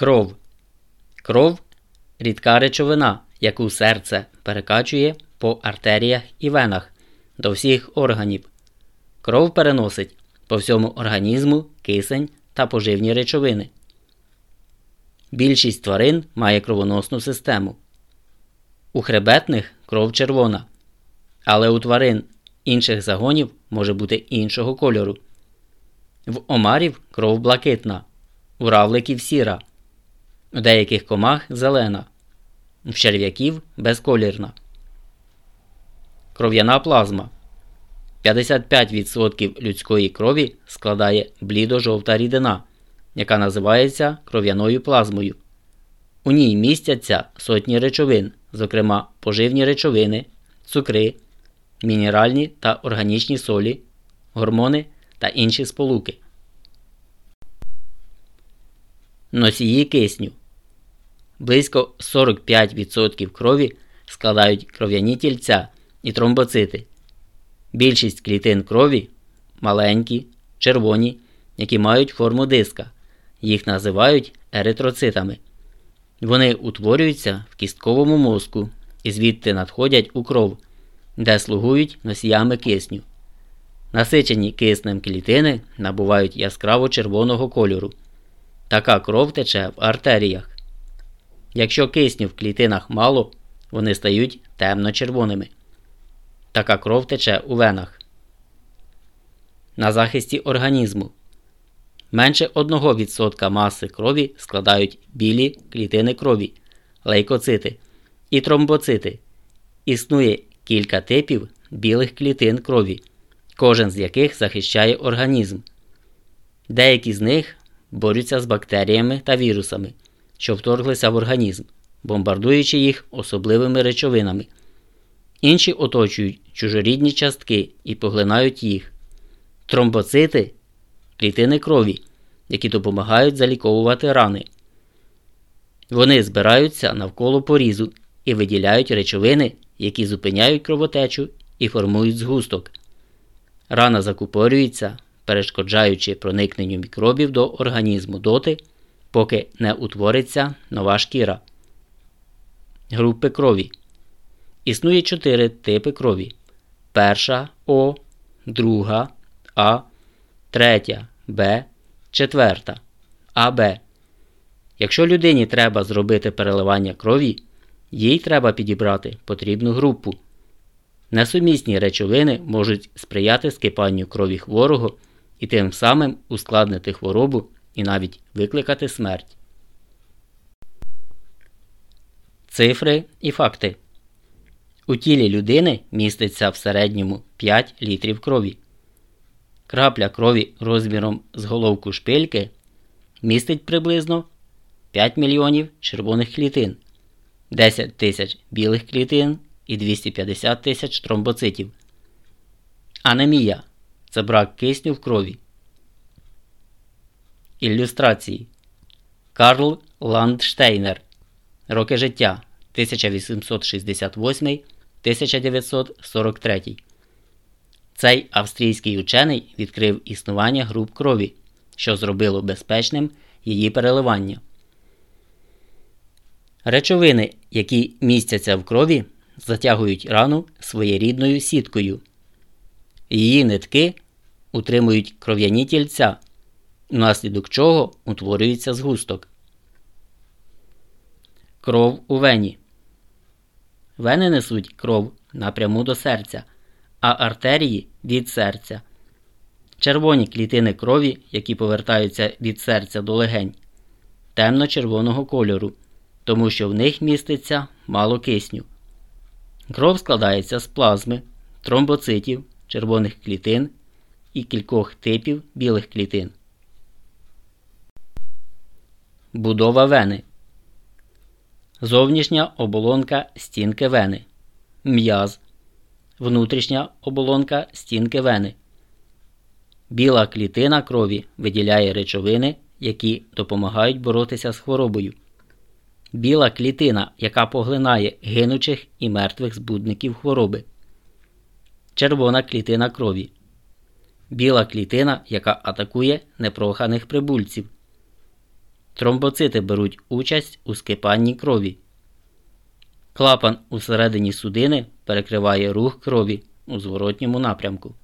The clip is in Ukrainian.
Кров. Кров рідка речовина, яку серце перекачує по артеріях і венах до всіх органів. Кров переносить по всьому організму кисень та поживні речовини. Більшість тварин має кровоносну систему. У хребетних кров червона, але у тварин інших загонів може бути іншого кольору. В омарів кров блакитна, у равликів сіра, у деяких комах зелена, в черв'яків безколірна. Кров'яна плазма. 55% людської крові складає блідо-жовта рідина, яка називається кров'яною плазмою. У ній містяться сотні речовин, зокрема поживні речовини, цукри, мінеральні та органічні солі, гормони та інші сполуки. Носії кисню. Близько 45% крові складають кров'яні тільця і тромбоцити. Більшість клітин крові маленькі, червоні, які мають форму диска. Їх називають еритроцитами. Вони утворюються в кістковому мозку і звідти надходять у кров, де слугують носіями кисню. Насичені киснем клітини набувають яскраво червоного кольору. Така кров тече в артеріях. Якщо кисню в клітинах мало, вони стають темно-червоними. Така кров тече у венах. На захисті організму. Менше 1% маси крові складають білі клітини крові, лейкоцити і тромбоцити. Існує кілька типів білих клітин крові, кожен з яких захищає організм. Деякі з них борються з бактеріями та вірусами, що вторглися в організм, бомбардуючи їх особливими речовинами. Інші оточують чужорідні частки і поглинають їх. Тромбоцити клітини крові, які допомагають заліковувати рани. Вони збираються навколо порізу і виділяють речовини, які зупиняють кровотечу і формують згусток. Рана закупорюється, перешкоджаючи проникненню мікробів до організму доти, поки не утвориться нова шкіра. Групи крові. Існує чотири типи крові: перша О, друга А, третя Б, четверта АБ. Якщо людині треба зробити переливання крові, їй треба підібрати потрібну групу. Несумісні речовини можуть сприяти скипанню крові хворого і тим самим ускладнити хворобу і навіть викликати смерть. Цифри і факти. У тілі людини міститься в середньому 5 літрів крові. Крапля крові розміром з головку шпильки містить приблизно 5 мільйонів червоних клітин, 10 тисяч білих клітин і 250 тисяч тромбоцитів. Анемія це брак кисню в крові. Ілюстрації Карл Ландштейнер. Роки життя 1868 1943. Цей австрійський учений відкрив існування груп крові, що зробило безпечним її переливання. Речовини, які містяться в крові, затягують рану своєрідною сіткою. Її нитки утримують кров'яні тільця, внаслідок чого утворюється згусток. Кров у вені. Вени несуть кров напряму до серця, а артерії від серця. Червоні клітини крові, які повертаються від серця до легень, темно-червоного кольору, тому що в них міститься мало кисню. Кров складається з плазми, тромбоцитів, червоних клітин і кількох типів білих клітин. Будова вени. Зовнішня оболонка стінки вени. М'яз. Внутрішня оболонка стінки вени. Біла клітина крові виділяє речовини, які допомагають боротися з хворобою. Біла клітина, яка поглинає гинучих і мертвих збудників хвороби. Червона клітина крові. Біла клітина, яка атакує непроханих прибульців. Тромбоцити беруть участь у скипанні крові. Клапан усередині судини перекриває рух крові у зворотньому напрямку.